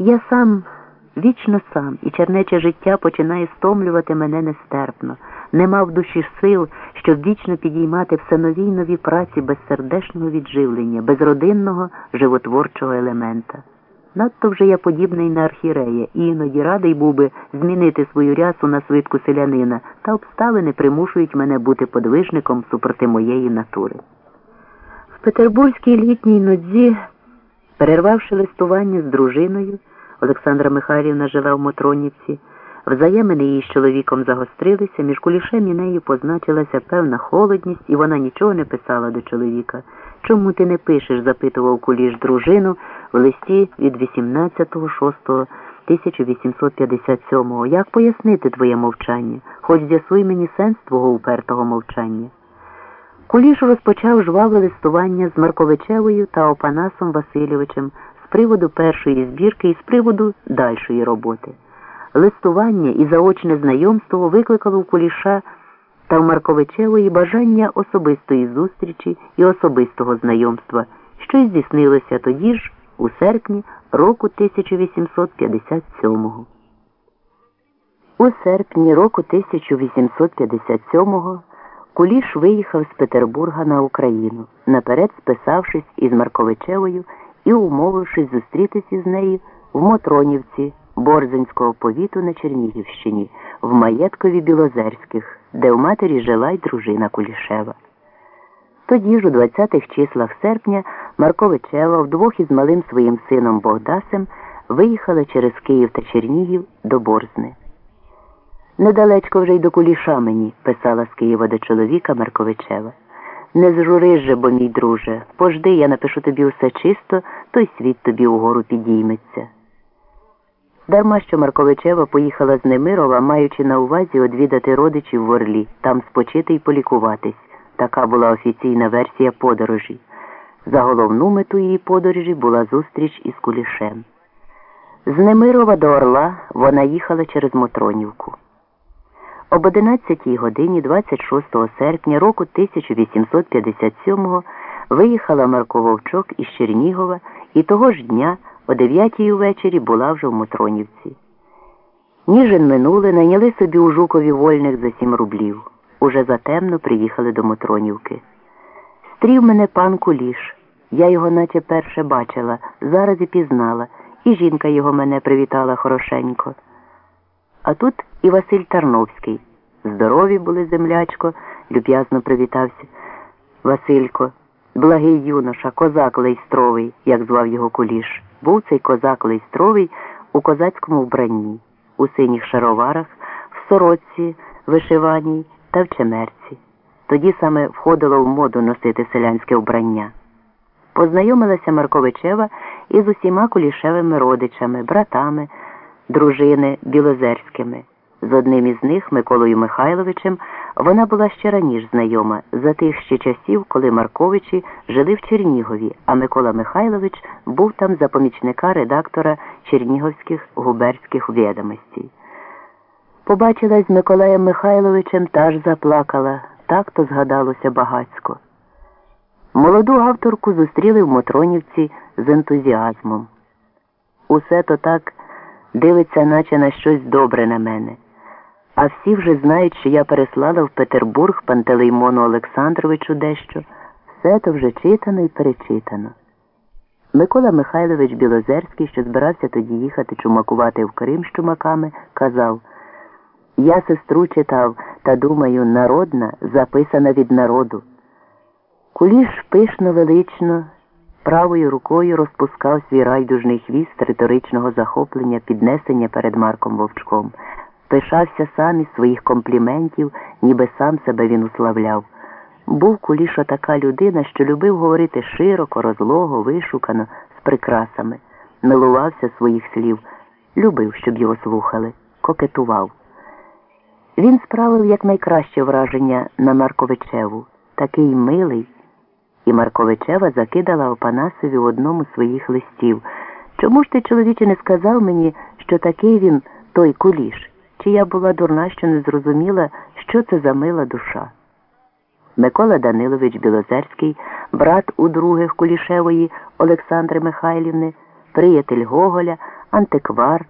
Я сам, вічно сам, і чернече життя починає стомлювати мене нестерпно. Нема в душі сил, щоб вічно підіймати все нові й нові праці безсердечного відживлення, безродинного животворчого елемента. Надто вже я подібний на архірея, і іноді радий був би змінити свою рясу на свитку селянина, та обставини примушують мене бути подвижником супроти моєї натури. В петербурзькій літній нудзі, перервавши листування з дружиною, Олександра Михайлівна жила в Мотронівці, взаємини її з чоловіком загострилися, між кулішем і нею позначилася певна холодність, і вона нічого не писала до чоловіка. Чому ти не пишеш? запитував куліш дружину в листі від 18.06.1857. Як пояснити твоє мовчання? Хоч з'ясуй мені сенс твого упертого мовчання. Куліш розпочав жваве листування з Марковичевою та Опанасом Васильовичем з приводу першої збірки і з приводу дальшої роботи. Листування і заочне знайомство викликало у Куліша та в Марковичевої бажання особистої зустрічі і особистого знайомства, що й здійснилося тоді ж, у серпні року 1857-го. У серпні року 1857-го Куліш виїхав з Петербурга на Україну, наперед списавшись із Марковичевою і умовившись зустрітися з нею в Мотронівці Борзенського повіту на Чернігівщині, в маєткові Білозерських, де в матері жила й дружина Кулішева. Тоді ж, у 20-х числах серпня, Марковичева вдвох із малим своїм сином Богдасем виїхала через Київ та Чернігів до Борзни. Недалечко вже й до куліша мені, писала з Києва до чоловіка Марковичева. Не зжуриш же, бо мій друже, пожди, я напишу тобі усе чисто, той світ тобі угору підійметься. Дарма що Марковичева поїхала з Немирова, маючи на увазі одвідати родичів в Орлі, там спочити й полікуватись. Така була офіційна версія подорожі. За головну мету її подорожі була зустріч із Кулішем. З Немирова до Орла вона їхала через Мотронівку. Об 11 годині 26 серпня року 1857-го виїхала Марко Вовчок із Чернігова і того ж дня о 9 увечері була вже в Мотронівці. Ніжин минули, найняли собі у Жукові вольних за 7 рублів. Уже затемно приїхали до Мотронівки. Стрів мене пан Куліш. Я його наче перше бачила, зараз і пізнала, і жінка його мене привітала хорошенько. А тут і Василь Тарновський. Здорові були, землячко, люб'язно привітався. Василько, благий юноша, козак лейстровий, як звав його куліш. Був цей козак лейстровий у козацькому вбранні, у синіх шароварах, в сорочці, вишиваній та в чемерці. Тоді саме входило в моду носити селянське вбрання. Познайомилася Марковичева із усіма кулішевими родичами, братами, дружини білозерськими. З одним із них, Миколою Михайловичем, вона була ще раніше знайома за тих ще часів, коли Марковичі жили в Чернігові, а Микола Михайлович був там за помічника редактора Чернігівських губерських відомостей. Побачилась з Миколаєм Михайловичем та ж заплакала, так то згадалося багацько. Молоду авторку зустріли в Мотронівці з ентузіазмом. Усе то так дивиться, наче на щось добре на мене. А всі вже знають, що я переслала в Петербург Пантелеймону Олександровичу дещо. Все то вже читано і перечитано. Микола Михайлович Білозерський, що збирався тоді їхати чумакувати в Крим з чумаками, казав Я сестру читав та думаю, народна, записана від народу. Куліш пишно велично, правою рукою розпускав свій райдужний хвіст риторичного захоплення, піднесення перед Марком Вовчком пишався сам із своїх компліментів, ніби сам себе він уславляв. Був кулішо така людина, що любив говорити широко, розлого, вишукано, з прикрасами, милувався своїх слів, любив, щоб його слухали, кокетував. Він справив якнайкраще враження на Марковичеву, такий милий. І Марковичева закидала Опанасові в одному з своїх листів. Чому ж ти, чоловіче, не сказав мені, що такий він той куліш? Чи я була дурна, що не зрозуміла, що це за мила душа? Микола Данилович Білозерський, брат у других Кулішевої Олександри Михайлівни, приятель Гоголя, антиквар,